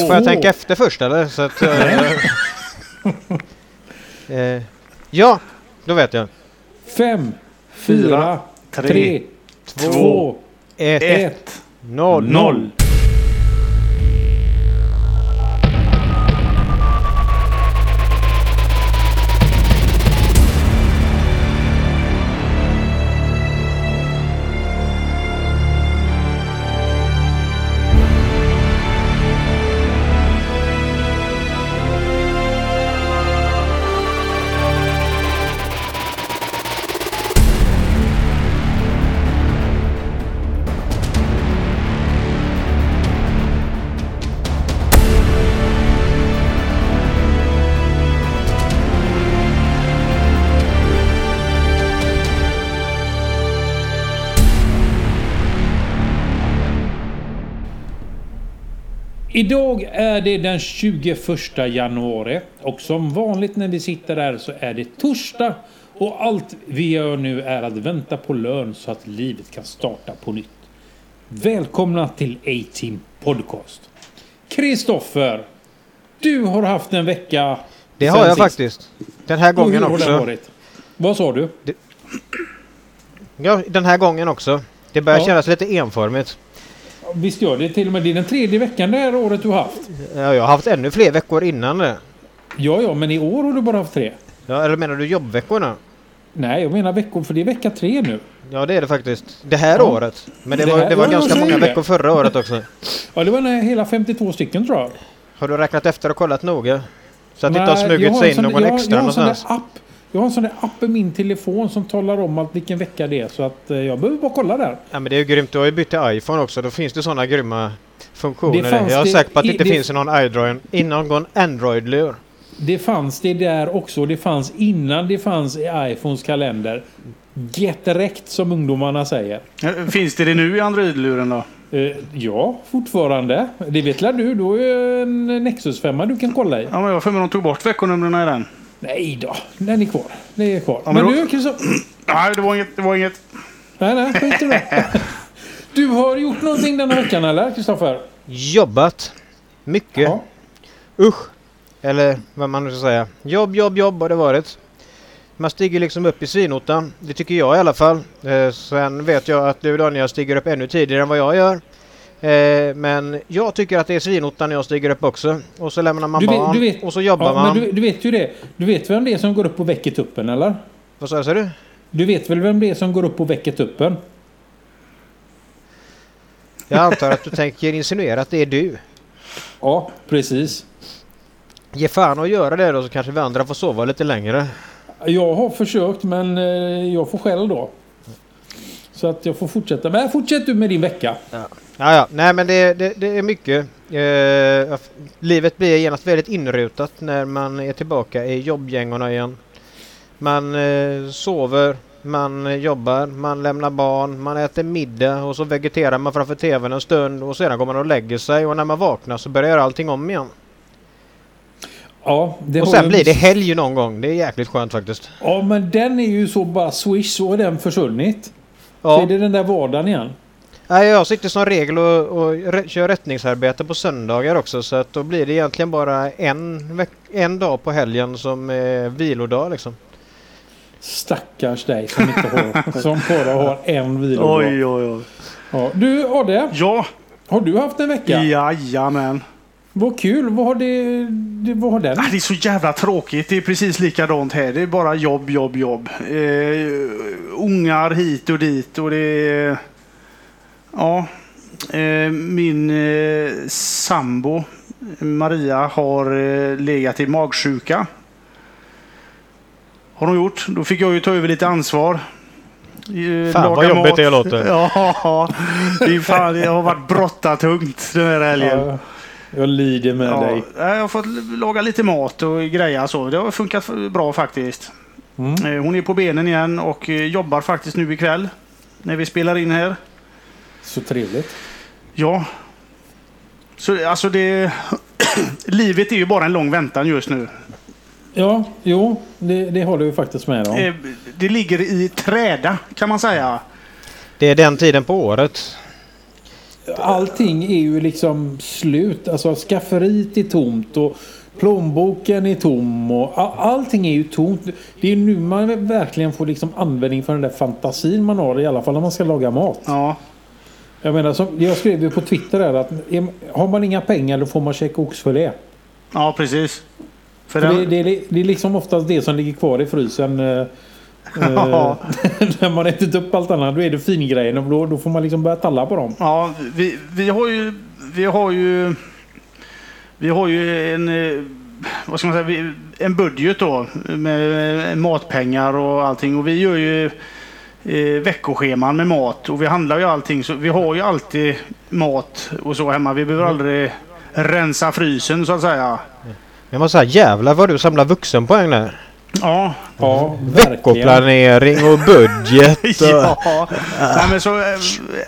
Får jag tänka efter först eller? Så att, eh, eh, ja, då vet jag. Fem, fyra, tre, tre, två, Ett, ett. noll. Noll. Idag är det den 21 januari och som vanligt när vi sitter där så är det torsdag och allt vi gör nu är att vänta på lön så att livet kan starta på nytt. Välkomna till A-Team Podcast. Kristoffer, du har haft en vecka Det har jag sist. faktiskt. Den här Och hur gången har den också. varit? Vad sa du? Ja, den här gången också. Det börjar Ja. kännas lite enformigt. Visst gör det till och med det är den tredje veckan det här året du har haft. Ja, jag har haft ännu fler veckor innan det. Ja, ja, men i år har du bara haft tre. Ja, eller menar du jobbveckorna? Nej, jag menar veckor för det är vecka tre nu. Ja, det är det faktiskt. Det här Ja. året. Men det Det var, det var ja, ganska många det. veckor förra året också. Ja, det var hela 52 stycken tror jag. Har du räknat efter och kollat noga? Så att det inte har smugit sig in någon jag extra jag har en sån där någonstans? app. Jag har en sån där app i min telefon som talar om allt vilken vecka det är. Så att eh, jag behöver bara kolla där. Ja men det är ju grymt. Du har ju bytt till iPhone också. Då finns det sådana grymma funktioner. Det fanns jag är säker på att det inte det- finns någon Android, i någon Android-lur. Det fanns det där också. Det fanns innan det fanns i iPhones kalender. Get rätt som ungdomarna säger. Finns det det nu i Android-luren då? Eh, ja, fortfarande. Det vet väl du? Du har ju en Nexus 5 du kan kolla i. Ja, men jag har för mig de tog bort veckonumren i den. Nej då, den är kvar. Det är kvar. Ja, men men du, då- Kristoffer... Nej, det var inget. Det var inget. Nej, nej, skit i det. Du har gjort någonting denna veckan eller, Kristoffer? Jobbat. Mycket. Ja. Usch. Eller vad man nu ska säga. Jobb, jobb, jobb har det varit. Man stiger liksom upp i svinottan. Det tycker jag i alla fall. Eh, sen vet jag att du Daniel stiger upp ännu tidigare än vad jag gör. Eh, men jag tycker att det är svinottan när jag stiger upp också. Och så lämnar man Du vet- barn du vet- och så jobbar Ja, man. men du, du vet ju det. Du vet vem det är som går upp och väcker tuppen, eller? Vad sa sa du? Du vet väl vem det är som går upp och väcker tuppen? Jag antar att du tänker insinuera att det är du. Ja, precis. Ge fan och göra det då så kanske vi andra får sova lite längre. Jag har försökt, men eh, jag får skäll då. Så att jag får fortsätta. Men fortsätt du med din vecka. Ja, ja. Nej men det, det, det är mycket. Eh, livet blir genast väldigt inrutat när man är tillbaka i jobbgängorna igen. Man eh, sover, man jobbar, man lämnar barn, man äter middag och så vegeterar man framför TVn en stund och sedan går man och lägger sig och när man vaknar så börjar allting om igen. Ja, och sen ju- blir det helg någon gång. Det är jäkligt skönt faktiskt. Ja, men den är ju så bara swish så är den försvunnit. Så Ja. är det den där vardagen igen. Nej, jag sitter som regel och, och kör rättningsarbete på söndagar också så att då blir det egentligen bara en, en dag på helgen som är vilodag liksom. Stackars dig som inte har, som bara har en vilodag. Oj, oj, oj. Ja. Du Adde, Ja, har du haft en vecka? jajamän. Vad kul. Vad har, det, det, vad har den? Ah, det är så jävla tråkigt. Det är precis likadant här. Det är bara jobb, jobb, jobb. Eh, ungar hit och dit och det är... Ja. Eh, min eh, sambo Maria har eh, legat i magsjuka. Har hon gjort. Då fick jag ju ta över lite ansvar. Eh, Fan, vad jobbigt mat. det låter. Ja, det, är fan, det har varit brottartungt den här helgen. Ja, jag lider med Ja, dig. jag har fått laga lite mat och grejer så. Det har funkat bra faktiskt. Mm. Eh, Hon är på benen igen och eh, jobbar faktiskt nu ikväll. När vi spelar in här. Så trevligt. Ja. Så alltså det... Livet är ju bara en lång väntan just nu. Ja, jo, det, det håller vi faktiskt med om. Eh, Det ligger i träda kan man säga. Det är den tiden på året. Allting är ju liksom slut. Alltså skafferiet är tomt och plånboken är tom och allting är ju tomt. Det är nu man verkligen får liksom användning för den där fantasin man har i alla fall när man ska laga mat. Ja, Jag menar, som, jag skrev ju på Twitter där att har man inga pengar då får man käka oxfilé. ja precis. För För den, det, det, det är liksom oftast det som ligger kvar i frysen. Eh, Ja. när man ätit upp allt annat, då är det fingrejerna och då, då får man liksom börja talla på dem. Ja, vi, vi har ju... Vi har ju... Vi har ju en... eh, Vad ska man säga? En budget då med matpengar och allting. Och vi gör ju eh, veckoscheman med mat och vi handlar ju allting. Så vi har ju alltid mat och så hemma. Vi behöver aldrig rensa frysen så att säga. Jag måste säga jävlar vad du samlar vuxenpoäng där. Ja, Ja. Veckoplanering och budget. Och... ja. Nej, men så, eh,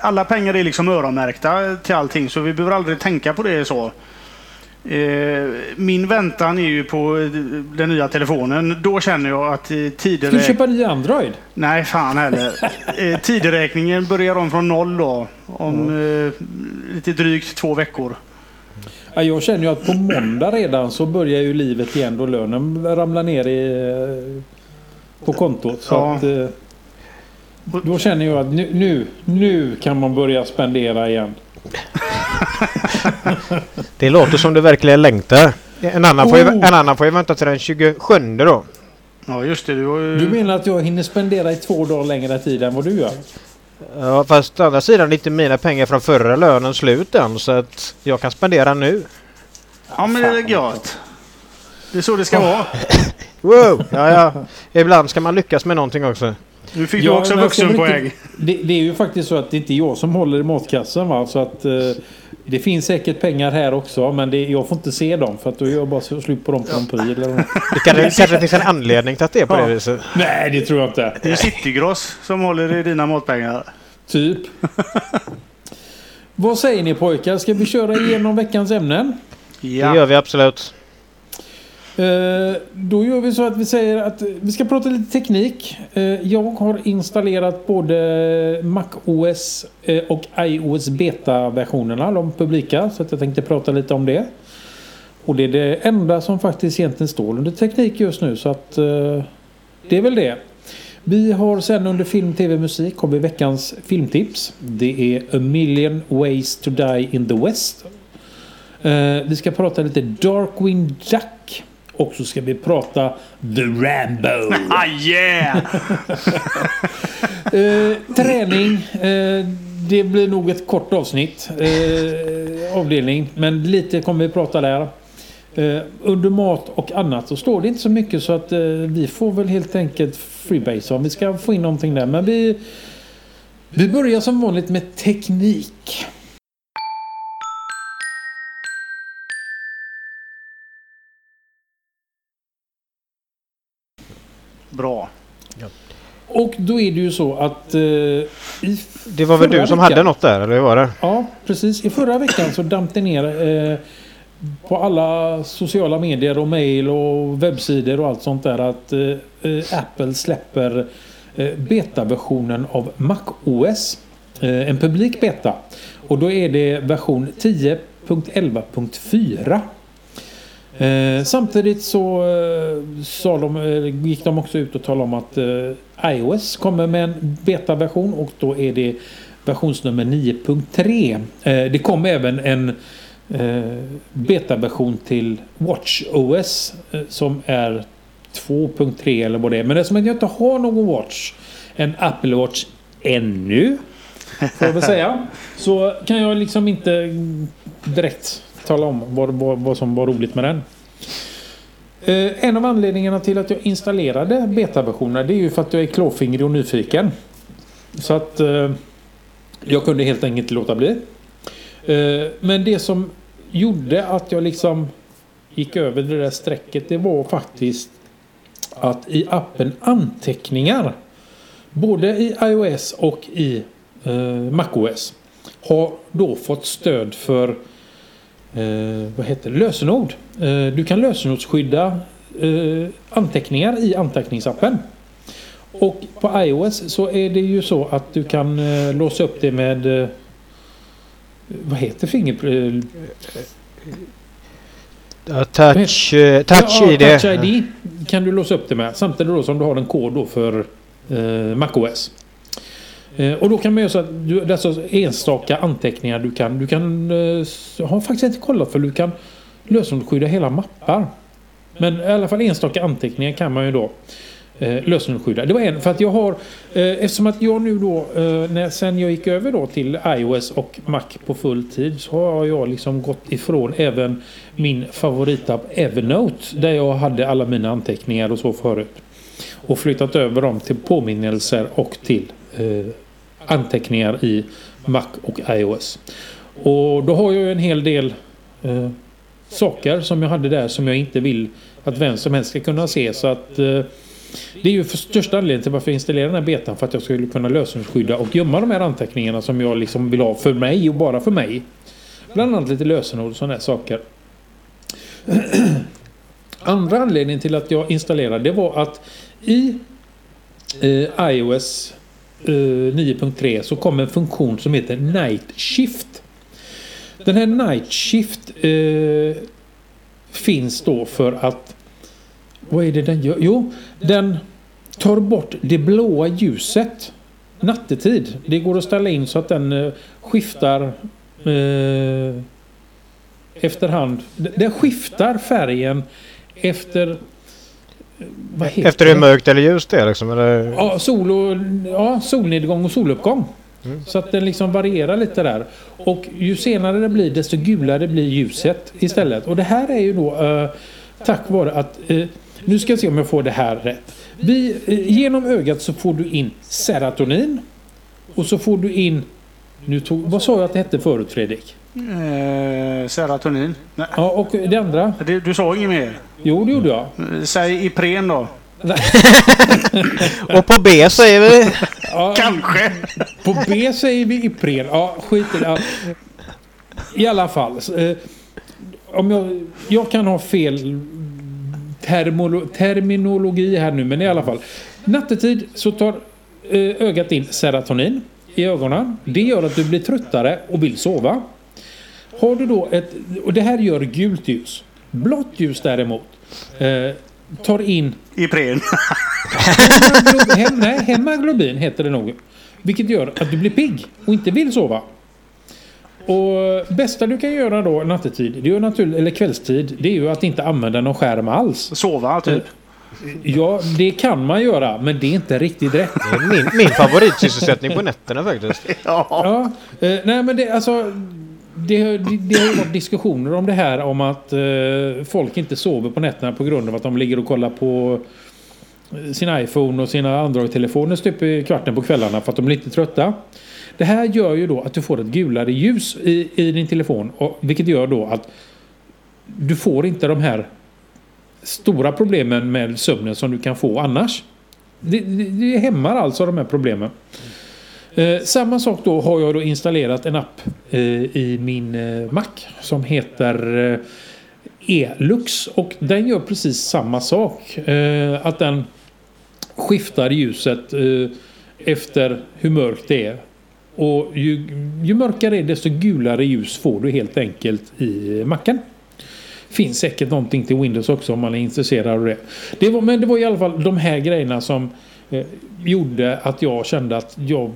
alla pengar är liksom öronmärkta till allting så vi behöver aldrig tänka på det så. Eh, Min väntan är ju på eh, den nya telefonen. Då känner jag att tider... Ska du köpa ny Android? Nej, fan heller. Tideräkningen börjar om från noll då. Om eh, lite drygt två veckor. Ja, jag känner ju att på måndag redan så börjar ju livet igen då lönen ramlar ner i, på kontot. Så Ja. att, eh, då känner jag att nu, nu, nu kan man börja spendera igen. Det låter som du verkligen längtar. En annan, får ju, Oh. en annan får ju vänta till den 27 då. Ja, just det. Du ju... Du menar att jag hinner spendera i två dagar längre tid än vad du gör? Ja, fast å andra sidan är inte mina pengar från förra lönen slut än så att jag kan spendera nu. Ja, men det är gött. Det är så det ska vara. Wow! Ja, ja. Ibland ska man lyckas med någonting också. Nu fick Ja, du också vuxenpoäng. Det, det är ju faktiskt så att det inte är jag som håller i matkassen va. Så att eh, det finns säkert pengar här också men det, jag får inte se dem för att då är jag bara slut på dem på en pryl eller något. Det kanske, kanske finns en anledning till att det är på Ja. det viset. Nej det tror jag inte. Det är Citygross som håller i dina matpengar. Typ. Vad säger ni pojkar? Ska vi köra igenom veckans ämnen? Det Ja. gör vi absolut. Eh, då gör vi så att vi säger att vi ska prata lite teknik. Eh, jag har installerat både MacOS eh, och iOS beta-versionerna, de publika. Så att jag tänkte prata lite om det. Och det är det enda som faktiskt egentligen står under teknik just nu. Så att det är väl det. Vi har sen under film, tv, musik har vi veckans filmtips. Det är A Million Ways to Die in the West. Vi ska prata lite Darkwing Duck. Och så ska vi prata The Rambo. Ah, yeah! Eh, träning. Eh, det blir nog ett kort avsnitt. Eh, avdelning. Men lite kommer vi prata där. Eh, under mat och annat så står det inte så mycket så att eh, vi får väl helt enkelt freebase om vi ska få in någonting där. Men vi, vi börjar som vanligt med teknik. Bra. Och då är det ju så att... Eh, i Det var väl du som veckan- hade något där, eller hur var det? Ja, precis. I förra veckan så damp det ner eh, på alla sociala medier och mail och webbsidor och allt sånt där att eh, eh, Apple släpper eh, betaversionen av MacOS. Eh, en publik beta. Och då är det version 10.11.4. Eh, samtidigt så eh, sa de, eh, gick de också ut och talade om att eh, iOS kommer med en betaversion och då är det versionsnummer 9.3. Eh, det kom även en eh, betaversion till WatchOS eh, som är 2.3 eller vad det är. Men eftersom jag inte har någon Watch, en Apple Watch ännu, får jag väl säga, så kan jag liksom inte direkt tala om vad, vad, vad som var roligt med den. Eh, en av anledningarna till att jag installerade betaversionerna det är ju för att jag är klåfingrig och nyfiken. Så att eh, jag kunde helt enkelt låta bli. Eh, men det som gjorde att jag liksom gick över det där strecket det var faktiskt att i appen Anteckningar både i iOS och i eh, MacOS har då fått stöd för eh, vad heter det? lösenord. Eh, du kan lösenordsskydda eh, anteckningar i anteckningsappen. Och på iOS så är det ju så att du kan eh, låsa upp det med eh, Vad heter fingerprint? Ja, touch, eh, touch ja, ID. Touch ID kan du låsa upp det med. Samtidigt då som du har en kod då för eh, MacOS. Eh, och då kan man göra så att du, dessa enstaka anteckningar du kan... Du kan... Jag har faktiskt inte kollat för du kan lösenordsskydda hela mappar. Men i alla fall enstaka anteckningar kan man ju då eh, lösenordsskydda. Det var en för att jag har... Eh, eftersom att jag nu då... Eh, när, sen jag gick över då till iOS och Mac på full tid så har jag liksom gått ifrån även min favoritapp Evernote där jag hade alla mina anteckningar och så förut. Och flyttat över dem till påminnelser och till eh, anteckningar i Mac och iOS. Och då har jag ju en hel del eh, saker som jag hade där som jag inte vill att vem som helst ska kunna se. Så att eh, det är ju för största anledningen till varför jag installerade den här betan för att jag skulle kunna lösenordsskydda och gömma de här anteckningarna som jag liksom vill ha för mig och bara för mig. Bland annat lite lösenord och sådana här saker. Andra anledningen till att jag installerade det var att i eh, iOS Eh, 9.3 så kom en funktion som heter Night Shift. Den här Night Shift eh, finns då för att vad är det den gör? Jo, den tar bort det blåa ljuset nattetid. Det går att ställa in så att den eh, skiftar eh, efterhand. Den skiftar färgen efter eh, Efter hur mörkt eller ljust det är liksom? Eller? Ja, sol och, ja, solnedgång och soluppgång. Så att den liksom varierar lite där. Och ju senare det blir desto gulare blir ljuset istället. Och det här är ju då eh, tack vare att... Eh, nu ska jag se om jag får det här rätt. Vi, eh, genom ögat så får du in serotonin. Och så får du in... Nu tog, vad sa jag att det hette förut Fredrik? Eh, serotonin. Nej, Ja, och det andra? det, du sa inget mer? Jo, det gjorde jag. Eh, Säg Ipren då. Och på B säger vi... Ja, Kanske. På B säger vi Ipren. Ja, skit i det. I alla fall. Eh, om jag, jag kan ha fel termolo, terminologi här nu, men i alla fall. Nattetid så tar eh, ögat in serotonin i ögonen. Det gör att du blir tröttare och vill sova. Har du då ett... Och det här gör gult ljus. Blått ljus däremot eh, tar in Ipren. Hem, nej, hemoglobin heter det nog. Vilket gör att du blir pigg och inte vill sova. Och bästa du kan göra då nattetid, det är ju naturligt, eller kvällstid, det är ju att inte använda någon skärm alls. Sova typ. Ja, det kan man göra, men det är inte riktigt rätt. Det är min, min favoritsysselsättning på nätterna faktiskt. Ja. Ja, eh, nej men det alltså... Det, det, det har ju varit diskussioner om det här om att eh, folk inte sover på nätterna på grund av att de ligger och kollar på eh, sin iPhone och sina Android-telefoner stup i kvarten på kvällarna för att de blir lite trötta. Det här gör ju då att du får ett gulare ljus i, i din telefon och, vilket gör då att du får inte de här stora problemen med sömnen som du kan få annars. Det, det, det hämmar alltså de här problemen. Eh, samma sak då har jag då installerat en app eh, i min eh, Mac som heter eh, Elux och den gör precis samma sak. Eh, att den skiftar ljuset eh, efter hur mörkt det är. Och ju, ju mörkare det är desto gulare ljus får du helt enkelt i eh, macken. Finns säkert någonting till Windows också om man är intresserad av det. det var, men det var i alla fall de här grejerna som eh, gjorde att jag kände att jag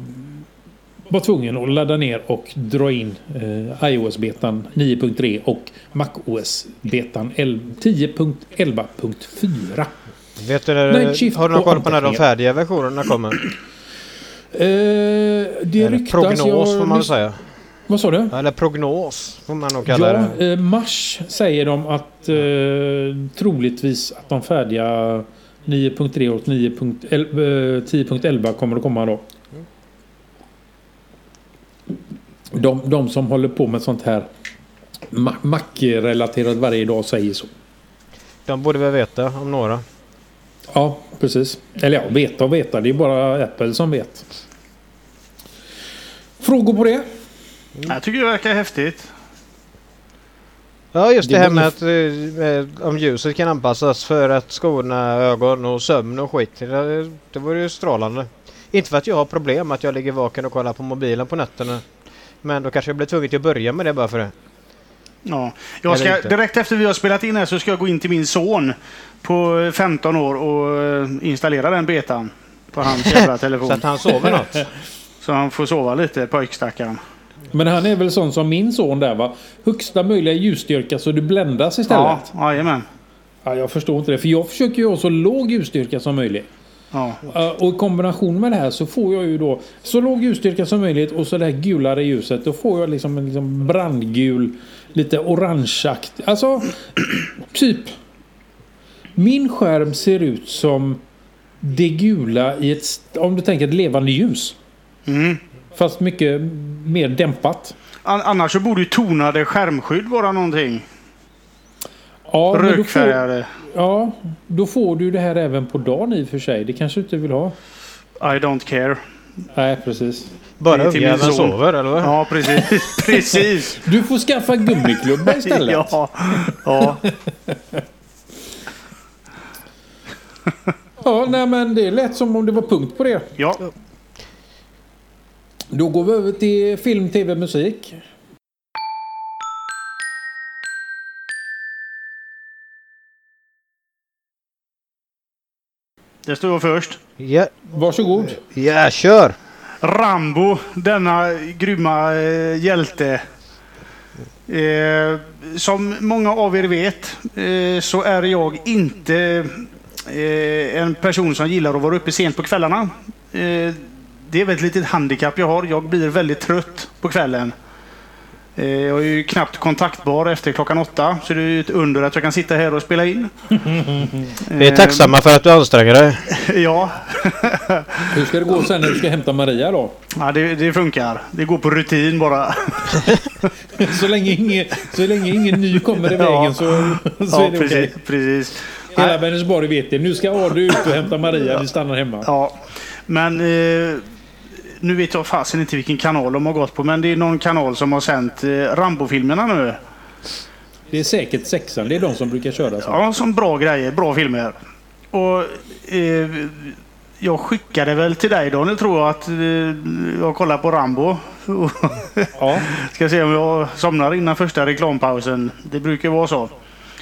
var tvungen att ladda ner och dra in eh, iOS-betan 9.3 och MacOS-betan 10.11.4. Vet du, har du någon koll på när de färdiga versionerna kommer? Eh, det ryktas... prognos jag- får man väl säga. Vad sa du? Eller prognos får man nog kalla Ja, det. eh, mars säger de att eh, troligtvis att de färdiga 9.3 och 9.11 eh, 10.11 kommer att komma då. De, de som håller på med sånt här Ma- Mac-relaterat varje dag säger så. De borde väl veta om några. Ja, precis. Eller ja, veta och veta. Det är bara Apple som vet. Frågor på det? Jag tycker det verkar häftigt. Ja, just det, Det här med att eh, om ljuset kan anpassas för att skona ögon och sömn och skit. Det, det vore ju strålande. Inte för att jag har problem att jag ligger vaken och kollar på mobilen på nätterna. Men då kanske jag blir tvungen till att börja med det bara för det. Ja. Jag ska, direkt efter vi har spelat in här så ska jag gå in till min son på 15 år och eh, installera den betan på hans jävla telefon. Så att han sover något. Så han får sova lite, pojkstackaren. Men han är väl sån som min son där va? Högsta möjliga ljusstyrka så du bländas istället. Ja, jajamän. Ja, jag förstår inte det. För jag försöker ju ha så låg ljusstyrka som möjligt. Ja. Och i kombination med det här så får jag ju då så låg ljusstyrka som möjligt och så det här gulare ljuset. Då får jag liksom en liksom brandgul, lite orangeaktig. Alltså, typ. Min skärm ser ut som det gula i ett, om du tänker ett levande ljus. Mm. Fast mycket mer dämpat. An- Annars så borde ju tonade skärmskydd vara någonting. Ja, men då får, Rökfärgade. ja, då får du det här även på dagen i och för sig. Det kanske du inte vill ha. I don't care. Nej, precis. Bara ungjäveln son. sover eller vad? Ja, precis. precis. Du får skaffa gummiklubba istället. Ja. ja. Ja, nej men det lät som om det var punkt på det. ja. Då går vi över till film, tv, musik. Det står jag först. Ja, Varsågod. ja kör! Rambo, denna grymma eh, hjälte. Eh, som många av er vet eh, så är jag inte eh, en person som gillar att vara uppe sent på kvällarna. Det är väl ett litet handikapp jag har. Jag blir väldigt trött på kvällen. Eh, jag är ju knappt kontaktbar efter klockan åtta så det är ju ett under att jag kan sitta här och spela in. Vi är tacksamma för att du anstränger dig. Eh, ja, Hur ska det gå sen när du ska hämta Maria då? ja det, det funkar. Det går på rutin bara. Så länge ingen, så länge ingen ny kommer i Ja. vägen så, så Ja, är det precis. okej. precis. Hela Vänersborg vet det. Nu ska Adu ut och hämta Maria. Vi stannar hemma. Ja, men eh, nu vet jag fasen inte vilken kanal de har gått på, men det är någon kanal som har sänt eh, Rambo-filmerna nu. Det är säkert sexan. Det är de som brukar köra så. Ja, som bra grejer, bra filmer. Och eh, jag skickade väl till dig Daniel tror jag att eh, jag kollar på Rambo. Ja. Ska se om jag somnar innan första reklampausen. Det brukar vara så.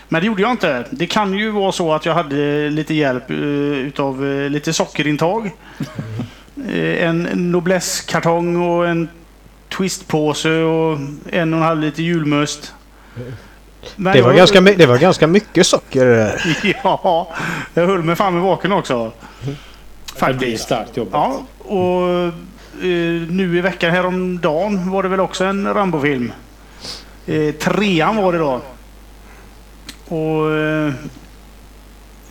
Men det gjorde jag inte. Det kan ju vara så att jag hade lite hjälp eh, utav eh, lite sockerintag. Eh, en Noblesse-kartong och en twistpåse och en och en halv liter julmust. Men Det var, jag- ganska, det var ganska mycket socker det där. Ja, jag höll mig framme vaken också. Det är Faktiskt. starkt jobbat. Ja, och eh, nu i veckan häromdagen var det väl också en Rambo-film. Eh, trean var det då. Och eh,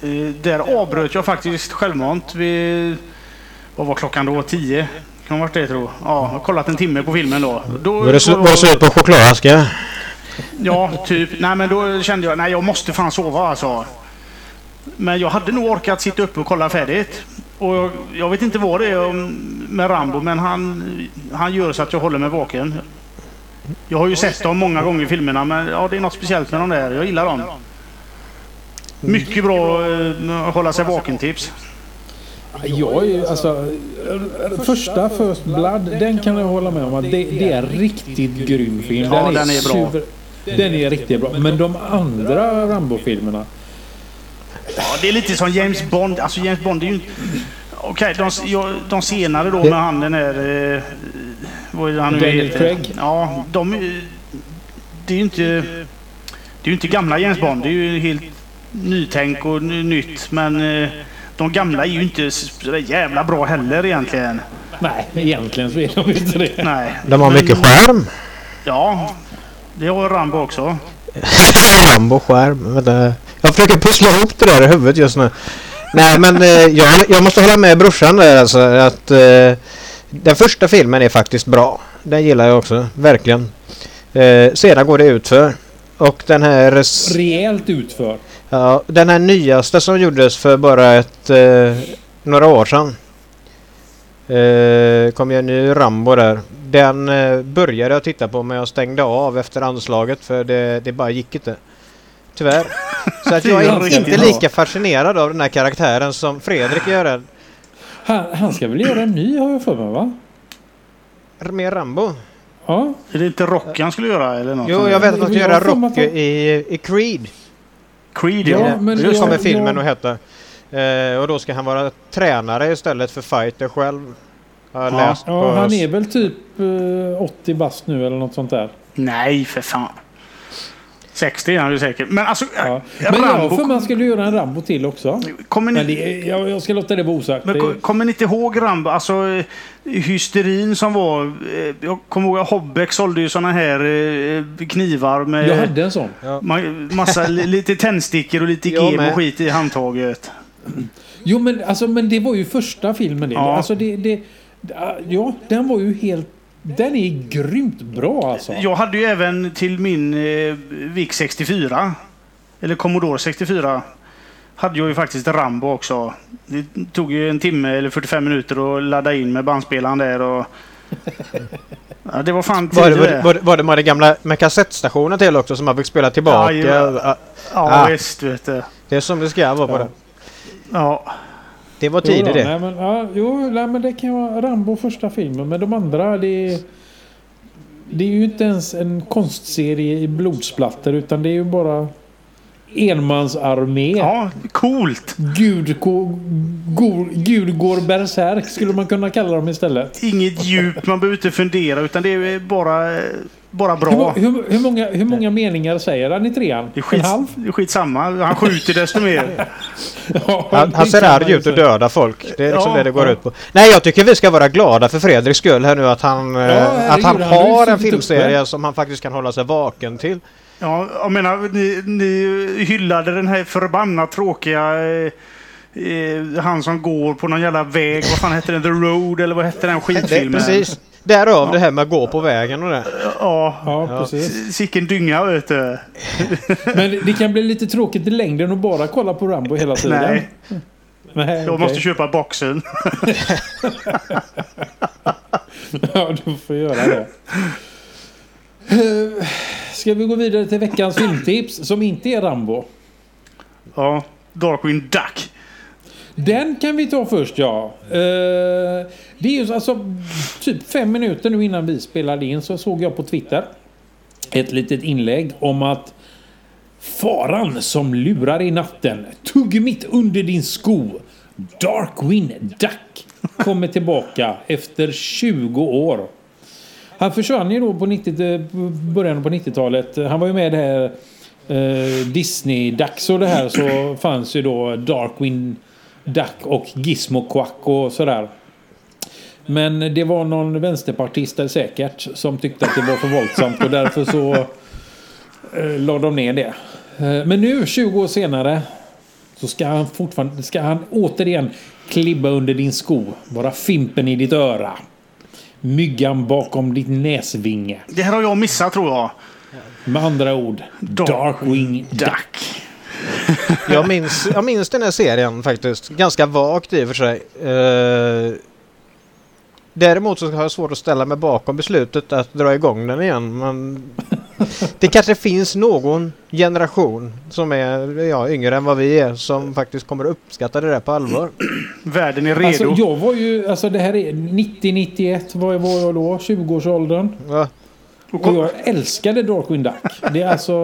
eh, där avbröt jag faktiskt självmant vid, vad var klockan då? 10? Kan ha varit det tror jag. Ja, jag har kollat en timme på filmen då. då Var det slut på chokladaska? Ja, typ. Nej, men då kände jag nej, jag måste fan sova alltså. Men jag hade nog orkat sitta uppe och kolla färdigt. Och jag, jag vet inte vad det är med Rambo, men han, han gör så att jag håller mig vaken. Jag har ju sett dem många gånger i filmerna, men ja, det är något speciellt med dem där. Jag gillar dem. Mycket bra eh, hålla sig vaken-tips. Jag är ju alltså... Första First Blood, den kan jag hålla med om. att Det, det är en riktigt grym film. Ja, den är bra. super- Den är riktigt bra. Men de andra Rambo-filmerna. Ja, det är lite som James Bond. Alltså James Bond är ju. Okej, de, ja, de senare då med han den där... Eh, vad är det han nu Daniel heter? Craig. Ja, de... är- Det är ju inte... Det är ju inte gamla James Bond. Det är ju helt nytänk och ny- nytt. Men eh, de gamla är ju inte så jävla bra heller egentligen. Nej, egentligen så är de inte det. Nej. De har mycket skärm. Ja, det har Rambo också. Rambo skärm. Jag försöker pussla ihop det där i huvudet just nu. Nej men eh, jag, jag måste hålla med brorsan där alltså att eh, den första filmen är faktiskt bra. Den gillar jag också, verkligen. Eh, sedan går det utför. Och den här, Rejält utför. ja, den här nyaste som gjordes för bara ett, eh, några år sedan. Eh, kom en ny Rambo där. Den eh, började jag titta på men jag stängde av efter anslaget för det, det bara gick inte. Tyvärr. Så att jag är inte lika fascinerad av den här karaktären som Fredrik gör. Han, han ska väl göra en ny har jag för mig va? Med Rambo. Ja, Är det inte Rocky han skulle göra eller något? Jo, jag vet att han ska Jag göra han- i, i Creed. Creed Ja, ja. men Just kommer filmen att heta. Eh, och då ska han vara tränare istället för fighter själv. Har Ja. läst på... ja han är väl typ eh, 80 bast nu eller något sånt där. Nej, för fan. 60 är han ju säkert. Men alltså, Ja. Men jag har Rambo... för att skulle göra en Rambo till också. kommer, Men ni, det, jag, jag ska låta det vara osagt. men Det, kommer ni inte ihåg Rambo? Alltså eh, hysterin som var... eh, Jag kommer ihåg att Hobbeck sålde ju såna här eh, knivar med... jag hade en sån. Massa, li- lite tändstickor och lite gem och skit i handtaget. Jo men, alltså, men det var ju första filmen det. Ja. Alltså, det, det ja, den var ju helt... Den är grymt bra alltså. Jag hade ju även till min eh, VIC 64, eller Commodore 64, hade jag ju faktiskt Rambo också. Det tog ju en timme eller 45 minuter att ladda in med bandspelaren där och... Ja, det var fan Var det, var, det, var, det, var det med det gamla med kassettstationen till också som man fick spela tillbaka? Jajamän. Ja, Ja Ah. visst vet du. det är som det ska vara på Ja. det. Ja. Det var då, det. nej, men, ja, jo, nej, men det kan vara Rambo första filmen. Men de andra, det... Det är ju inte ens en konstserie i blodsplatter utan det är ju bara enmansarmé. ja, coolt. Gud, går, går, Gud går bärsärk skulle man kunna kalla dem istället. Inget djup, man behöver inte fundera utan det är bara, bara Hur, bra. hur, hur, många, hur många meningar säger han i trean? Det är, En skit, halv? det är skitsamma. Han skjuter desto mer. Ja, Han, han ser arg ut och dödar folk. Det är liksom Ja, det det går ja. ut på. Nej, jag tycker vi ska vara glada för Fredriks skull här nu att han, eh, att han har en filmserie uppe. som han faktiskt kan hålla sig vaken till. Ja, jag menar, ni, ni hyllade den här förbannat tråkiga... Eh, eh, han som går på någon jävla väg. Vad fan hette den? The Road eller vad hette den Det, skitfilmen? precis. Därav det här med att gå på vägen och det. Ja. Ja, Ja. precis. Sicken dynga vet du. Men det- kan bli lite tråkigt i längden att bara kolla på Rambo hela tiden. Nej, Nej jag okej. måste köpa boxen. Ja, du får göra det. Eh, Ska vi gå vidare till veckans filmtips som inte är Rambo? Ja, Darkwing Duck. Den kan vi ta först ja. Eh, det är ju alltså typ fem minuter nu innan vi spelade in så såg jag på Twitter ett litet inlägg om att Faran som lurar i natten. Tugg mitt under din sko. Darkwing Duck kommer tillbaka efter 20 år. Han försvann ju då på 90, början på 90-talet. Han var ju med i det här eh, Disney-dags och det här så fanns ju då Darkwing Duck och Gizmo Quack och sådär. Men det var någon vänsterpartist där säkert som tyckte att det var för våldsamt och därför så eh, la de ner det. Eh, men nu 20 år senare så ska han fortfarande, ska han återigen klibba under din sko. Vara fimpen i ditt öra. Myggan bakom ditt näsvinge. Det här har jag missat tror jag. Med andra ord, Darkwing Duck. Duck. Jag minns, jag minns den här serien faktiskt. Ganska vagt i och för sig. Eh, däremot så har jag svårt att ställa mig bakom beslutet att dra igång den igen. Men det kanske finns någon generation som är ja, yngre än vad vi är som faktiskt kommer att uppskatta det där på allvar. Världen är redo. Alltså jag var ju, alltså det här är 90-91, vad var jag då? 20-årsåldern. Ja, Och jag älskade Darkwing Duck. Det är alltså...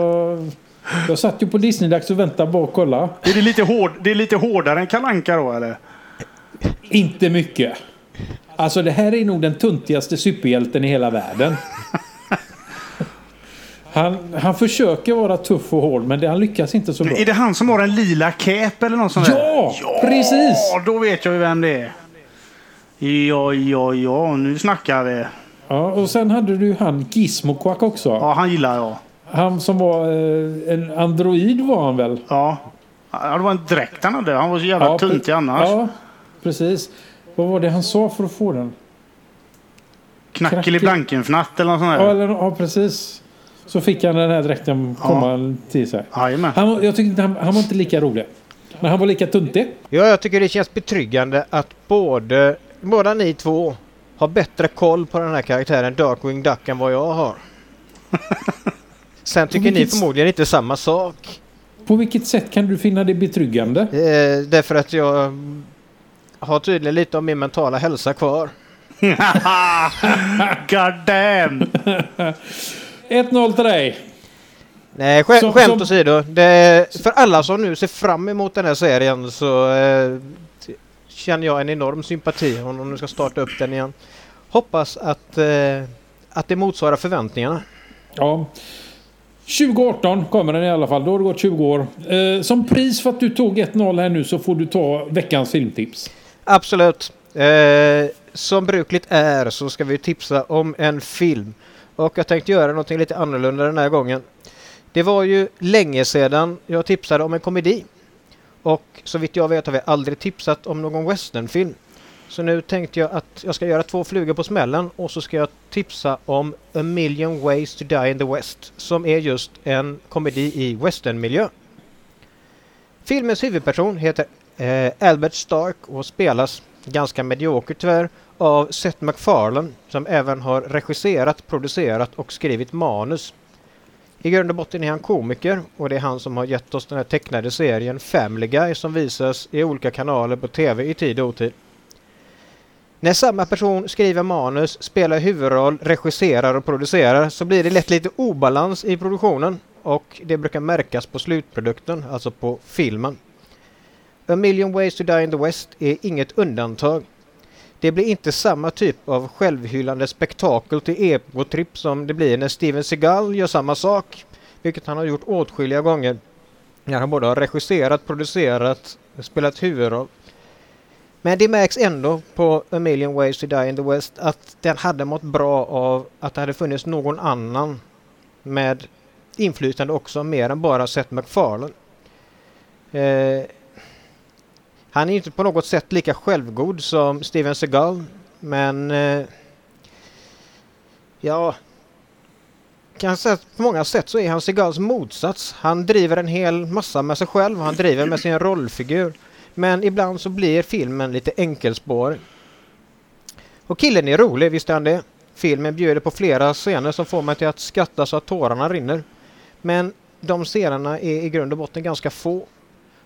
Jag satt ju på Disney-dags och väntade bara och kolla. är det, lite hård, det är lite hårdare än Kalanka då eller? Inte mycket. Alltså det här är nog den tuntigaste superhjälten i hela världen. Han, han försöker vara tuff och hård men det, han lyckas inte så bra. Är det han som har en lila cape eller något sånt där? Ja, precis! Ja, då vet jag ju vem det är. Ja, ja, ja, nu snackar vi. Ja, och sen hade du han Gizmo Quack också. Ja, han gillar jag. Han som var eh, en android var han väl? Ja. ja, det var en dräkt han hade. Han var så jävla Ja, tuntig annars. Ja, precis. Vad var det han sa för att få den? Knackeliblankenfnatt eller något sånt Ja, där. eller, ja precis. Så fick han den här dräkten komma till sig. Jajamän. Han, var- jag tyckte inte han, han var inte lika rolig. Men han var lika tuntig. Ja, jag tycker det känns betryggande att både, båda ni två har bättre koll på den här karaktären Darkwing Duck än vad jag har. Sen tycker ni förmodligen inte samma sak. På vilket sätt kan du finna det betryggande? Eh, därför att jag har tydligen lite av min mentala hälsa kvar. God damn! 1-0 till dig. Nej, skä Som- skämt som- åsido. Det, för alla som nu ser fram emot den här serien så eh, känner jag en enorm sympati om de nu ska starta upp den igen. Hoppas att, eh, att det motsvarar förväntningarna. Ja. 2018 kommer den i alla fall. Då har det gått 20 år. Eh, som pris för att du tog 1-0 här nu så får du ta veckans filmtips. Absolut. Eh, som brukligt är så ska vi tipsa om en film. Och jag tänkte göra någonting lite annorlunda den här gången. Det var ju länge sedan jag tipsade om en komedi. Och så vitt jag vet har vi aldrig tipsat om någon westernfilm. Så nu tänkte jag att jag ska göra två flugor på smällen och så ska jag tipsa om A Million Ways to Die in the West som är just en komedi i westernmiljö. Filmens huvudperson heter eh, Albert Stark och spelas ganska mediokert tyvärr av Seth MacFarlane som även har regisserat, producerat och skrivit manus. I grund och botten är han komiker och det är han som har gett oss den här tecknade serien Family Guy som visas i olika kanaler på TV i tid och otid. När samma person skriver manus, spelar huvudroll, regisserar och producerar så blir det lätt lite obalans i produktionen och det brukar märkas på slutprodukten, alltså på filmen. A Million Ways to Die in the West är inget undantag. Det blir inte samma typ av självhyllande spektakel till egotripp som det blir när Steven Seagal gör samma sak, vilket han har gjort åtskilliga gånger. När han både har regisserat, producerat, spelat huvudroll. Men det märks ändå på A Million Ways to Die in the West att den hade mått bra av att det hade funnits någon annan med inflytande också, mer än bara Seth MacFarlane. Eh, han är inte på något sätt lika självgod som Steven Seagal, men eh, ja, kan säga att på många sätt så är han Seagals motsats. Han driver en hel massa med sig själv, han driver med sin rollfigur. Men ibland så blir filmen lite enkelspårig. Och killen är rolig, visst är han det. Filmen bjuder på flera scener som får mig till att skratta så att tårarna rinner. Men de scenerna är i grund och botten ganska få.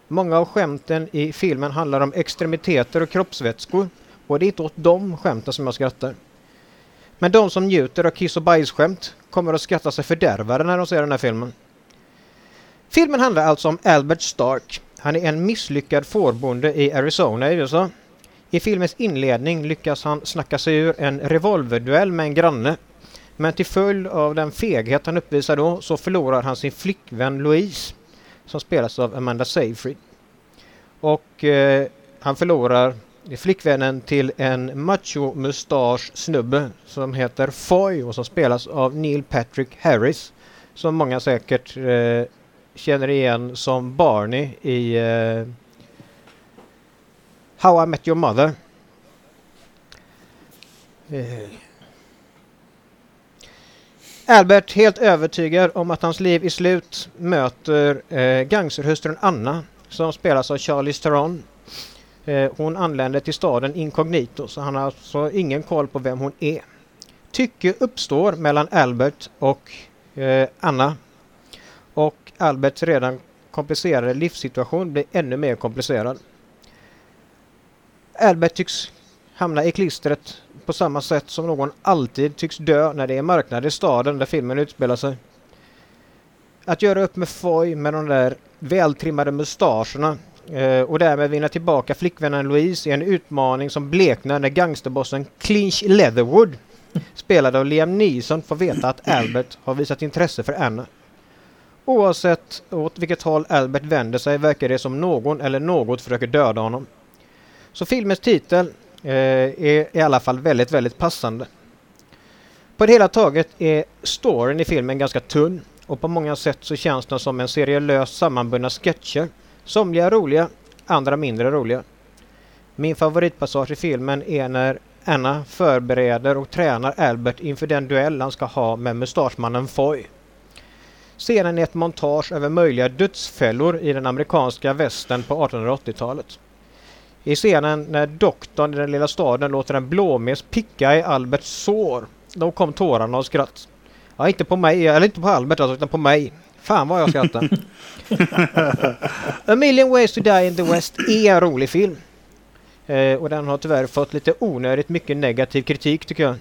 Många av skämten i filmen handlar om extremiteter och kroppsvätskor och det är inte åt de skämten som jag skrattar. Men de som njuter av kiss och bajsskämt kommer att skratta sig fördärvade när de ser den här filmen. Filmen handlar alltså om Albert Stark. Han är en misslyckad fårbonde i Arizona i USA. I filmens inledning lyckas han snacka sig ur en revolverduell med en granne. Men till följd av den feghet han uppvisar då så förlorar han sin flickvän Louise som spelas av Amanda Seyfried. Och eh, han förlorar flickvännen till en macho-mustasch snubbe som heter Foy och som spelas av Neil Patrick Harris. Som många säkert eh, känner igen som Barney i eh, How I Met Your Mother. Eh. Albert, helt övertygad om att hans liv är slut, möter eh, gangsterhustrun Anna som spelas av Charlize Theron. Eh, hon anländer till staden inkognito så han har alltså ingen koll på vem hon är. Tycke uppstår mellan Albert och eh, Anna. Och Alberts redan komplicerade livssituation blir ännu mer komplicerad. Albert tycks hamna i klistret på samma sätt som någon alltid tycks dö när det är marknad i staden där filmen utspelar sig. Att göra upp med Foy med de där vältrimmade mustascherna eh, och därmed vinna tillbaka flickvännen Louise är en utmaning som bleknar när gangsterbossen Clinch Leatherwood spelad av Liam Neeson får veta att Albert har visat intresse för Anna. Oavsett åt vilket håll Albert vänder sig verkar det som någon eller något försöker döda honom. Så filmens titel Eh, är i alla fall väldigt, väldigt passande. På det hela taget är storyn i filmen ganska tunn och på många sätt så känns den som en serie löst sammanbundna sketcher. Somliga roliga, andra mindre roliga. Min favoritpassage i filmen är när Anna förbereder och tränar Albert inför den duell han ska ha med mustaschmannen Foy. Scenen är ett montage över möjliga dödsfällor i den amerikanska västern på 1880-talet. I scenen när doktorn i den lilla staden låter en blåmes picka i Alberts sår. Då kom tårarna av skratt. Ja, inte på mig, eller inte på Albert alltså, utan på mig. Fan vad jag skrattar. A Million Ways to Die in the West är en rolig film. Eh, och den har tyvärr fått lite onödigt mycket negativ kritik tycker jag.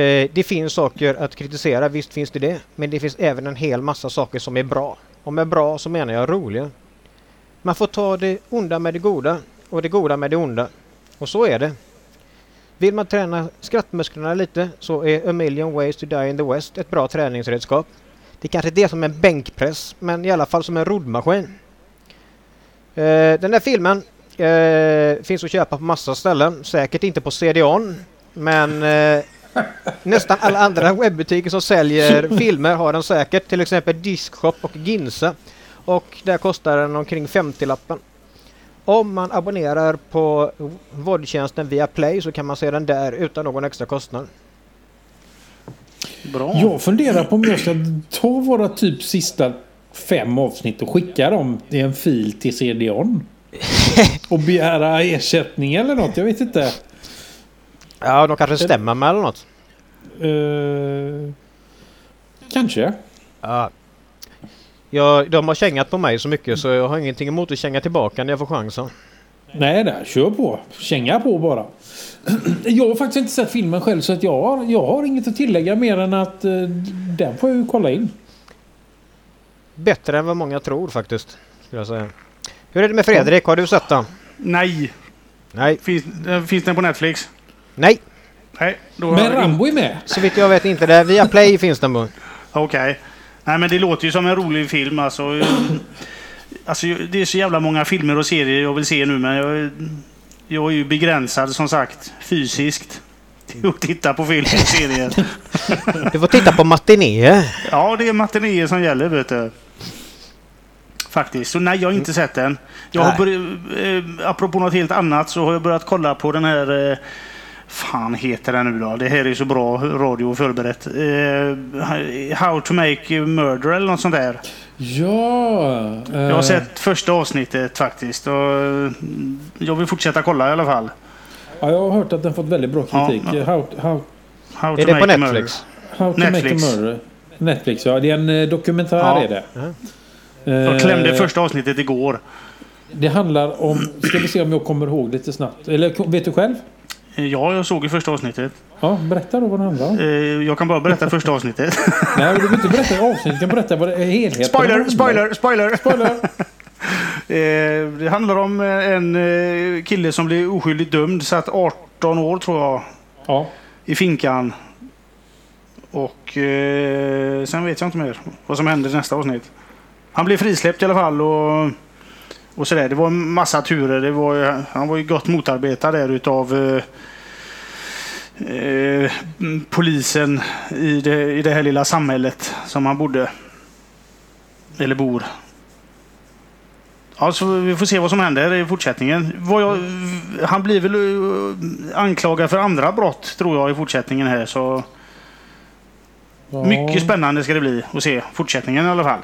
Eh, det finns saker att kritisera, visst finns det det. Men det finns även en hel massa saker som är bra. Och med bra så menar jag roliga. Man får ta det onda med det goda och det goda med det onda. Och så är det. Vill man träna skrattmusklerna lite så är A Million Ways to Die in the West ett bra träningsredskap. Det är kanske inte är som en bänkpress men i alla fall som en roddmaskin. Eh, den där filmen eh, finns att köpa på massa ställen. Säkert inte på CD-ON. Men eh, nästan alla andra webbutiker som säljer filmer har den säkert. Till exempel Diskshop och Ginsa. Och där kostar den omkring 50-lappen. Om man abonnerar på VOD-tjänsten via Play så kan man se den där utan någon extra kostnad. Bra. Jag funderar på om jag ska ta våra typ sista fem avsnitt och skicka dem i en fil till CD-ON. Och begära ersättning eller något. Jag vet inte. Ja, de kanske stämmer med eller något. Uh, kanske. Ja. Ja, de har kängat på mig så mycket så jag har ingenting emot att känga tillbaka när jag får chansen. Nej, där, kör på. Känga på bara. Jag har faktiskt inte sett filmen själv så att jag, har, jag har inget att tillägga mer än att uh, den får jag ju kolla in. Bättre än vad många tror faktiskt. Skulle jag säga. Hur är det med Fredrik? Har du sett den? Nej. Nej. Finns, eh, finns den på Netflix? Nej! Nej. Men jag- Rambo är med. Så vitt jag vet inte det. Via Play finns den på. Okej. Nej men det låter ju som en rolig film alltså. alltså det är så jävla många filmer och serier jag vill se nu men jag, jag är ju begränsad som sagt fysiskt. till att titta på film och serier. Du får titta på matinéer. Ja det är matinéer som gäller vet du. Faktiskt. Så nej jag har inte sett den. Jag har börjat, eh, apropå något helt annat så har jag börjat kolla på den här eh, fan heter den nu då? Det här är så bra radio förberett. Eh, How to make murder eller något sånt där. Ja. eh, Jag har sett första avsnittet faktiskt. Och eh, jag vill fortsätta kolla i alla fall. Ja, jag har hört att den fått väldigt bra kritik. ja. How, how, How Är to det på make a Netflix? how to Netflix. make a murder. Netflix, ja. Det är en eh, dokumentär Ja. är det. Ja. Jag klämde Eh, första avsnittet igår. Det handlar om... Ska vi se om jag kommer ihåg lite snabbt. Eller vet du själv? Eh, Ja, jag såg ju första avsnittet. Ja, berätta då vad det handlar om. Eh, Jag kan bara berätta första avsnittet. Nej, du behöver inte berätta avsnittet. Du kan berätta vad det är helheten Spoiler, spoiler, spoiler! Spoiler! Eh, Det handlar om en kille som blir oskyldigt dömd. Satt 18 år tror jag Ja. i finkan. Och sen vet jag inte mer vad som händer i nästa avsnitt. Han blev frisläppt i alla fall och, och sådär. Det var en massa turer. Det var, han var ju gott motarbetad där utav eh, eh, polisen i det, i det här lilla samhället som han bodde. Eller bor. Ja, så vi får se vad som händer i fortsättningen. Jag, han blir väl eh, anklagad för andra brott tror jag i fortsättningen här. Så ja. mycket spännande ska det bli att se fortsättningen i alla fall.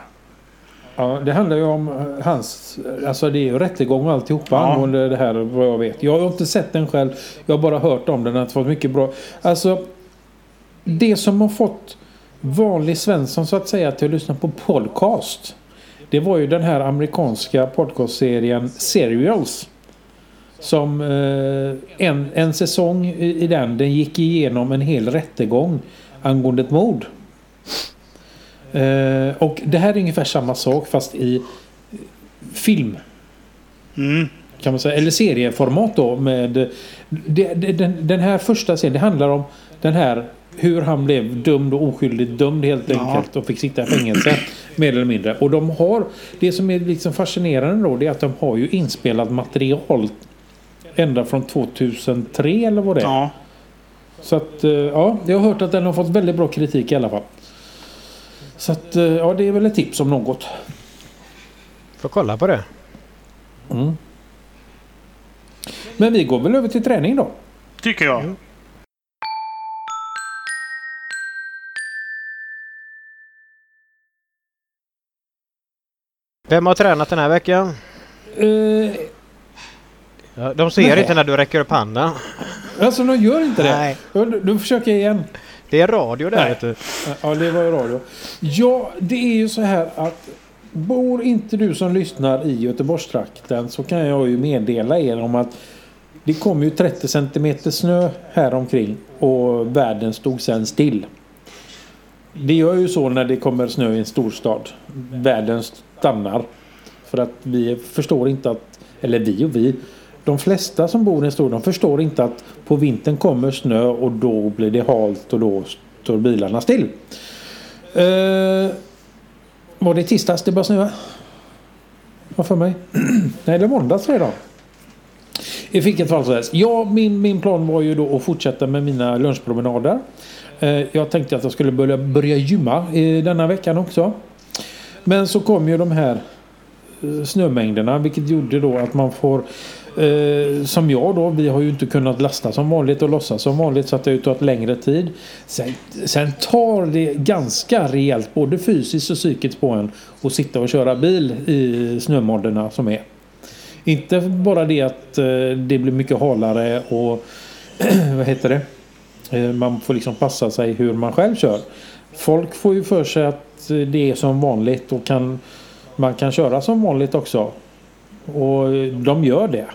Ja, det handlar ju om eh, hans... Alltså det är ju rättegång och alltihopa Ja. angående det här vad jag vet. Jag har inte sett den själv. Jag har bara hört om den. Den har fått mycket bra... Alltså... Det som har fått vanlig Svensson så att säga till att lyssna på podcast. Det var ju den här amerikanska podcastserien Serials. Som eh, en, en säsong i, i den, den gick igenom en hel rättegång angående ett mord. Eh, och det här är ungefär samma sak fast i film. Mm. Kan man säga. Eller serieformat då. Med, det, det, den, den här första serien det handlar om den här hur han blev dömd och oskyldigt dömd helt Ja. enkelt och fick sitta i fängelse. mer eller mindre. Och de har det som är liksom fascinerande då det är att de har ju inspelat material ända från 2003 eller vad det är. Ja. Så att eh, ja, jag har hört att den har fått väldigt bra kritik i alla fall. Så att eh, ja, det är väl ett tips om något. Får kolla på det. Mm. Men vi går väl över till träning då. Tycker jag. Vem har tränat den här veckan? Ja, de ser Nej. inte när du räcker upp handen. alltså de gör inte det. Nej. Du, du försöker igen. Det är radio där Nej. vet du. Ja, det var ju radio. Ja, det är ju så här att bor inte du som lyssnar i Göteborgstrakten så kan jag ju meddela er om att det kom ju 30 centimeter snö här omkring och världen stod sen still. Det gör ju så när det kommer snö i en storstad. Världen stannar. För att vi förstår inte att, eller vi och vi, de flesta som bor i en stad de förstår inte att på vintern kommer snö och då blir det halt och då står bilarna still. Eh, var det tisdags det började snöa? Vad för mig? Nej, det var måndags redan. I vilket fall som helst. Ja, min, min plan var ju då att fortsätta med mina lunchpromenader. Eh, jag tänkte att jag skulle börja, börja gymma i denna veckan också. Men så kom ju de här eh, snömängderna vilket gjorde då att man får Eh, som jag då, vi har ju inte kunnat lasta som vanligt och lossa som vanligt så att det har tagit längre tid. Sen, sen tar det ganska rejält både fysiskt och psykiskt på en att sitta och köra bil i snömodderna som är. Inte bara det att eh, det blir mycket halare och vad heter det? Eh, man får liksom passa sig hur man själv kör. Folk får ju för sig att det är som vanligt och kan, man kan köra som vanligt också. Och de gör det.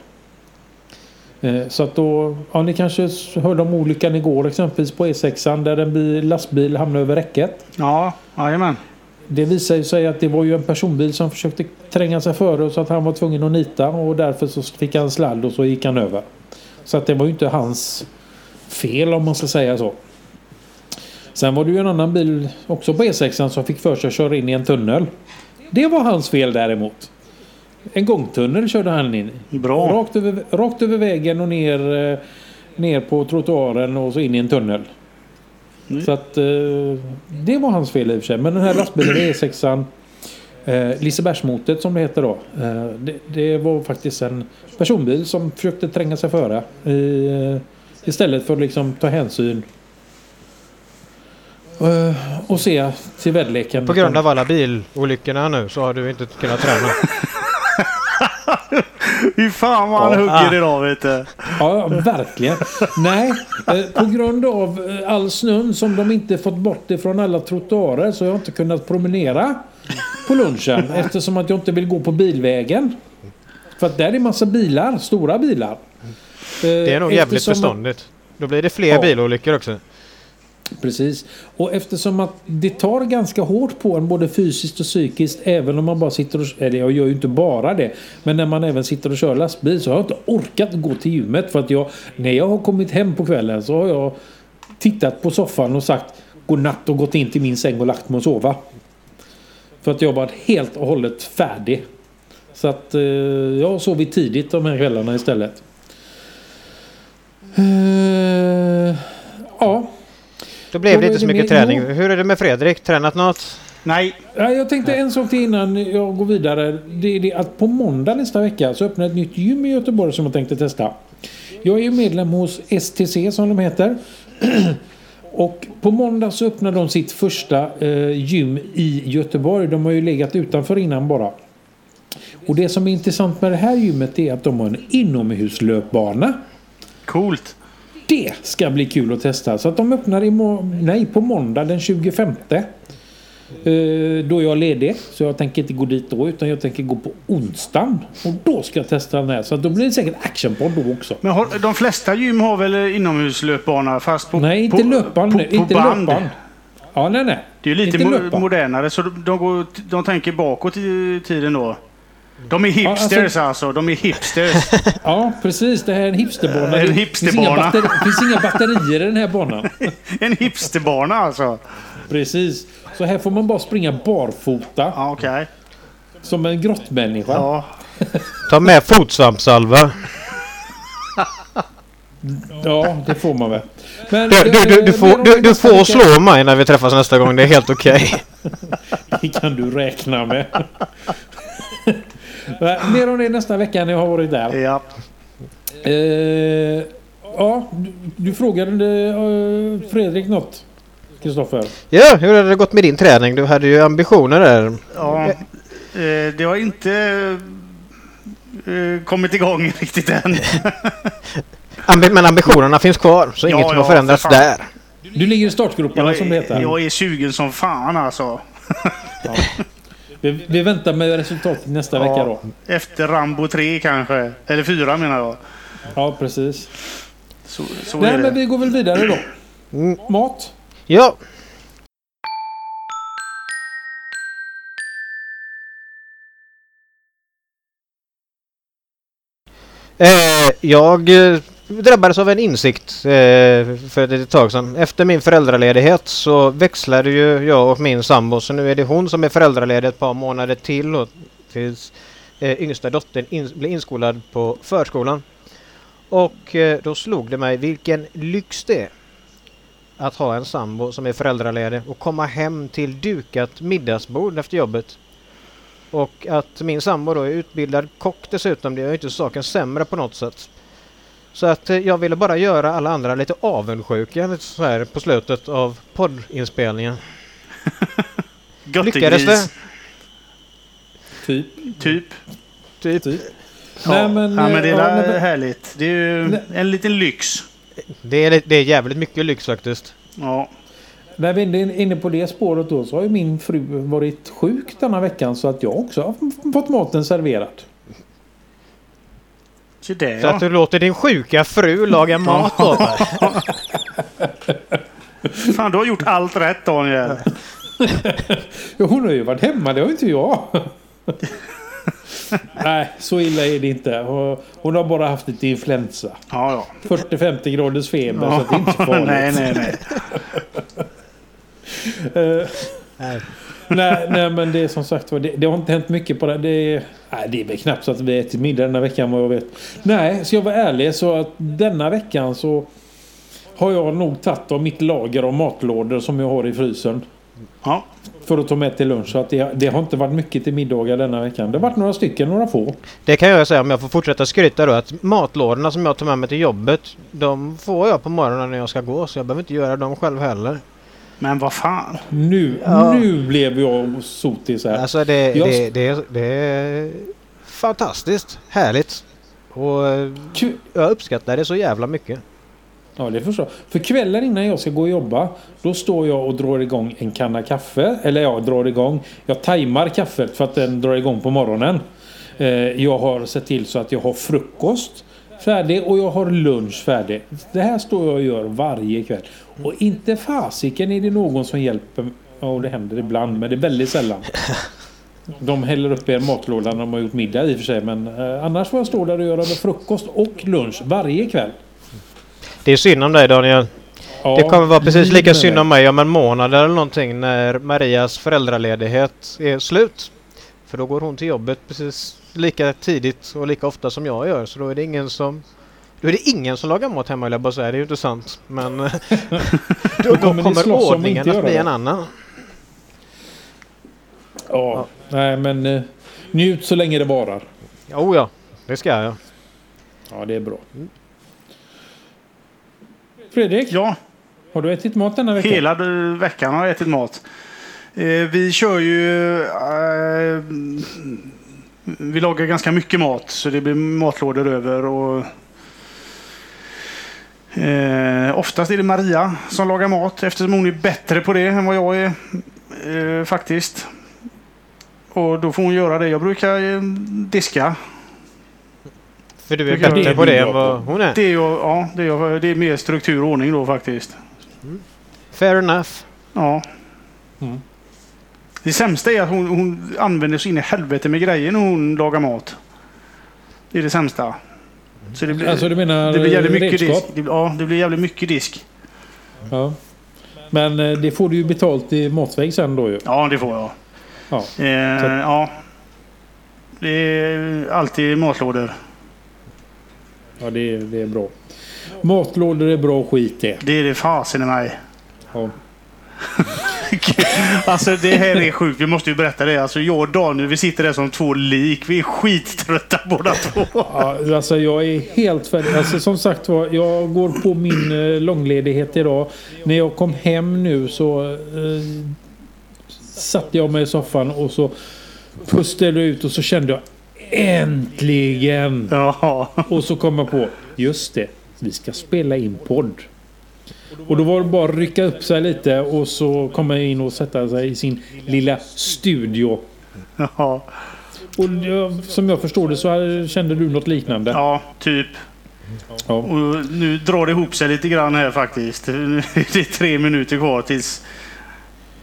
Eh, så att då, ja ni kanske hörde om olyckan igår exempelvis på E6 där en bil, lastbil hamnade över räcket. Ja, jajamän. Det visade sig att det var ju en personbil som försökte tränga sig före så att han var tvungen att nita och därför så fick han sladd och så gick han över. Så att det var ju inte hans fel om man ska säga så. Sen var det ju en annan bil också på E6 som fick för sig att köra in i en tunnel. Det var hans fel däremot. En gångtunnel körde han in i. Bra. Rakt över, rakt över vägen och ner, eh, ner på trottoaren och så in i en tunnel. Mm. Så att eh, det var hans fel i och för sig. Men den här lastbilen E6an eh, Lisebergsmotet som det heter då. Eh, det, det, var faktiskt en personbil som försökte tränga sig före. I, eh, istället för att liksom ta hänsyn eh, och se till väderleken. På grund av alla bilolyckorna nu så har du inte kunnat träna. Fy fan vad han ja, hugger idag vet du. Ja, verkligen. Nej, eh, på grund av eh, all snön som de inte fått bort ifrån alla trottoarer så har jag inte kunnat promenera på lunchen eftersom att jag inte vill gå på bilvägen. För att där är massa bilar, stora bilar. Det är nog jävligt eftersom... förståndigt. Då blir det fler ja. bilolyckor också. Precis. Och eftersom att det tar ganska hårt på en både fysiskt och psykiskt även om man bara sitter och... Eller jag gör ju inte bara det. Men när man även sitter och kör lastbil så har jag inte orkat gå till gymmet för att jag... När jag har kommit hem på kvällen så har jag tittat på soffan och sagt godnatt och gått in till min säng och lagt mig och sova. För att jag varit helt och hållet färdig. Så att eh, jag har sovit tidigt de här kvällarna istället. Eh, ja. Då blev det inte så mycket träning. Hur är det med Fredrik? Tränat något? Nej. Jag tänkte en sak till innan jag går vidare. Det är det att på måndag nästa vecka så öppnar ett nytt gym i Göteborg som jag tänkte testa. Jag är ju medlem hos STC som de heter. Och på måndag så öppnar de sitt första eh, gym i Göteborg. De har ju legat utanför innan bara. Och det som är intressant med det här gymmet är att de har en inomhuslöpbana. Coolt det ska bli kul att testa. Så att de öppnar nej, på måndag den 25. Eh, då är jag ledig. Så jag tänker inte gå dit då utan jag tänker gå på onsdagen. Och då ska jag testa den här. Så då blir det säkert actionpodd då också. Men har, de flesta gym har väl inomhuslöpbana fast på Nej, inte löpband. På, på, inte band. löpband. Ja, nej, nej. Det är ju lite mo modernare så de, de, går, de tänker bakåt i tiden då. De är hipsters ja, alltså, alltså, De är hipsters. ja, precis. Det här är en hipsterbana. En hipsterbana. Det finns inga, batterier i den här banan. en hipsterbana alltså. Precis. Så här får man bara springa barfota. Ja, okay. Som en grottmänniska. Ja. Ta med fotsvampsalva. Ja, det får man väl. Men, du, du, du, du får, du, du får slå mig när vi träffas nästa gång. Det är helt okej. Okay. det kan du räkna med. Mer om det nästa vecka när jag har varit där. Ja. Eh, ja, du, du frågade uh, Fredrik något? Kristoffer? Ja, hur har det gått med din träning? Du hade ju ambitioner där. Ja, eh, det har inte eh, kommit igång riktigt än. Men ambitionerna finns kvar, så ja, inget ja, har förändrats för där. Du ligger i startgroparna som det heter. Jag är sugen som fan alltså. Ja. Vi, vi väntar med resultatet nästa vecka då. Efter Rambo 3 kanske. Eller 4 menar jag. Ja, precis. Så, så Nej, men vi går väl vidare då. Mm. Mat? Ja. Eh, jag eh, drabbades av en insikt eh, för ett tag sedan. Efter min föräldraledighet så växlade ju jag och min sambo så nu är det hon som är föräldraledig ett par månader till och tills eh, yngsta dottern in, blir inskolad på förskolan. Och eh, då slog det mig vilken lyx det är att ha en sambo som är föräldraledig och komma hem till dukat middagsbord efter jobbet. Och att min sambo då är utbildad kock dessutom, det gör ju inte saken sämre på något sätt. Så att eh, jag ville bara göra alla andra lite avundsjuka lite så här på slutet av poddinspelningen. Lyckades det? Typ. Typ. Typ. typ. Ja. Nej, men, ja, men det är ja, nej, la- men- härligt. Det är ju Nej. en liten lyx. Det är, det är jävligt mycket lyx faktiskt. Ja. När vi är inne på det spåret då så har ju min fru varit sjuk denna veckan så att jag också har fått maten serverad. Så det Så att ja. du låter din sjuka fru laga mat åt dig. Fan, du har gjort allt rätt Daniel. Ja, hon har ju varit hemma, det har inte jag. Nej, så illa är det inte. Hon- har bara haft lite influensa. Ja, ja. 40-50 graders feber så att det är inte så farligt. nej, nej, nej. Eh, Nej. Nej, nej, men det är som sagt var, det, det har inte hänt mycket på det. Det är, nej, det är väl knappt så att vi äter middag denna veckan vad jag vet. Nej, ska jag vara ärlig så att denna veckan så har jag nog tagit av mitt lager av matlådor som jag har i frysen. Ja. För att ta med till lunch. Så att det, det har inte varit mycket till middagar denna veckan. Det har varit några stycken, några få. Det kan jag säga om jag får fortsätta skryta då att matlådorna som jag tar med mig till jobbet de får jag på morgonen när jag ska gå så jag behöver inte göra dem själv heller. Men vad fan. Nu, Ja. nu blev jag sotis här. Alltså det, Jag- det, det, det är fantastiskt härligt. Och Kul. jag uppskattar det så jävla mycket. Ja, det förstår jag. För kvällen innan jag ska gå och jobba, då står jag och drar igång en kanna kaffe. Eller jag drar igång. Jag tajmar kaffet för att den drar igång på morgonen. Eh, Jag har sett till så att jag har frukost färdig och jag har lunch färdig. Det här står jag och gör varje kväll. Och inte fasiken är det någon som hjälper. Ja, det händer ibland, men det är väldigt sällan. De häller upp i en matlåda när de har gjort middag i och för sig. Men eh, annars får jag stå där och göra frukost och lunch varje kväll. Det är synd om dig Daniel. Ja, Det kommer vara precis lika synd om mig om en månad eller någonting när Marias föräldraledighet är slut. För då går hon till jobbet precis lika tidigt och lika ofta som jag gör. Så då är det ingen som då är det ingen som lagar mat hemma, jag bara säga. Det är ju inte sant. Men då, då kommer ordningen att bli en annan. Ja, nej men eh, njut så länge det varar. Jo ja, det ska jag. Ja, det är bra. Fredrik, Ja, har du ätit mat denna vecka? hela veckan har jag ätit mat. Eh, vi kör ju... Eh, vi lagar ganska mycket mat så det blir matlådor över. Och, eh, oftast är det Maria som lagar mat eftersom hon är bättre på det än vad jag är. Eh, faktiskt. Och då får hon göra det. Jag brukar eh, diska. För du är kan- bättre på det än vad hon är. Det är, jag, ja, det är, jag, det är mer struktur och ordning då faktiskt. Fair enough. Ja. Mm. Det sämsta är att hon, hon använder så in i helvete med grejer när hon lagar mat. Det är det sämsta. Så det blir, Alltså du menar det blir jävligt mycket disk. redskap? Det, ja, det blir jävligt mycket disk. Ja. Men eh, det får du ju betalt i matväg sen då ju. Ja, det får jag. Ja. Eh, ja. Det är alltid matlådor. Ja, det är, det är bra. Matlådor är bra skit det. Det är det fasen i mig. Ja. Alltså det här är sjukt. Vi måste ju berätta det. Alltså jag och Daniel, vi sitter där som två lik. Vi är skittrötta båda två. Ja, alltså jag är helt färdig. Alltså som sagt var, jag går på min eh, långledighet idag. När jag kom hem nu så eh, satte jag mig i soffan och så pustade jag ut och så kände jag äntligen. Ja. Och så kom jag på, just det, vi ska spela in podd. Och då var det bara att rycka upp sig lite och så komma in och sätta sig i sin lilla studio Ja, Och som jag förstår det så kände du något liknande. ja typ. Ja. Och nu drar det ihop sig lite grann här faktiskt. Det är tre minuter kvar tills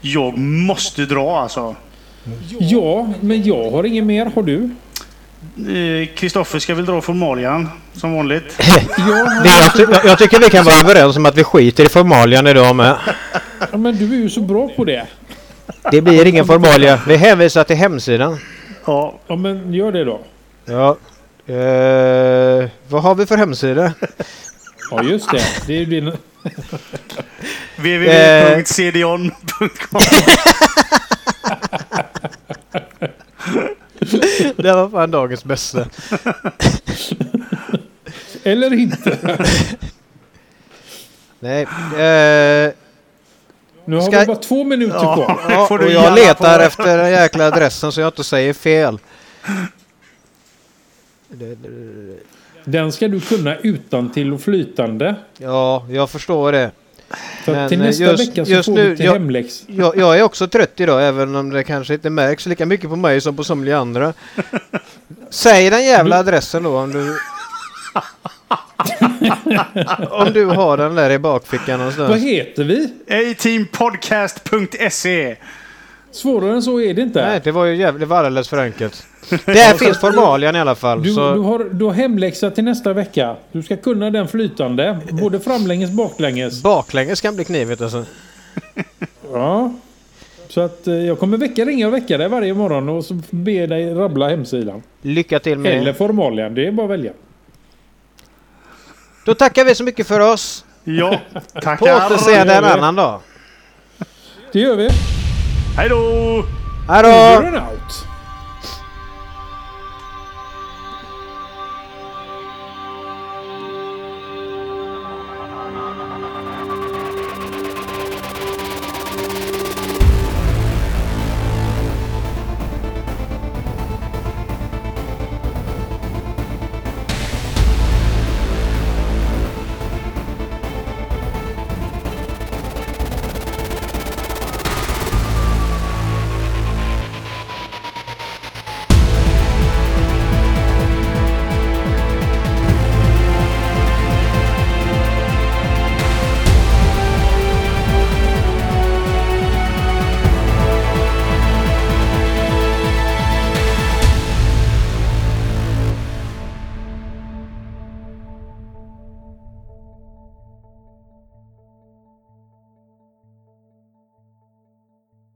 jag måste dra alltså. Ja, men jag har inget mer. Har du? Eh, Kristoffer ska väl dra formalian som vanligt. Jag, ty jag, tycker vi kan vara överens om att vi skiter i formalian idag med. ja, men du är ju så bra på det. Det blir ingen formalia. Vi hänvisar till hemsidan. Ja, Ja, men gör det då. Ja. Eh, vad har vi för hemsida? Ja, just det. Det är din... www.cdon.com Det var fan dagens bästa. Eller inte. Nej. Eh, Nu har Ska- vi bara två minuter Ja. kvar. ja, får och jag letar på. efter den jäkla adressen så jag inte säger fel. Den ska du kunna utan till och flytande. Ja, jag förstår det. Men, till eh, nästa just- vecka så just får nu, du till jag- hemläx. Jag, jag är också trött idag även om det kanske inte märks lika mycket på mig som på somliga andra. Säg den jävla adressen då om du... om du har den där i bakfickan Vad någonstans. heter vi? A-teampodcast.se Svårare än så är det inte. Nej, det var ju jävligt, det var alldeles för enkelt. Där finns formalian i alla fall. Du, så du, har, du har hemläxa till nästa vecka. Du ska kunna den flytande. Både framlänges baklänges. baklänges kan bli knivigt alltså. Ja. Så att eh, jag kommer vecka ringa och väcka dig varje morgon och så be dig rabbla hemsidan. Lycka till med Eller formalian. Det är bara att välja. Då tackar vi så mycket för oss. Ja, På tackar. återseende en gör vi. annan dag. Det gör vi. Hej då! Hej då!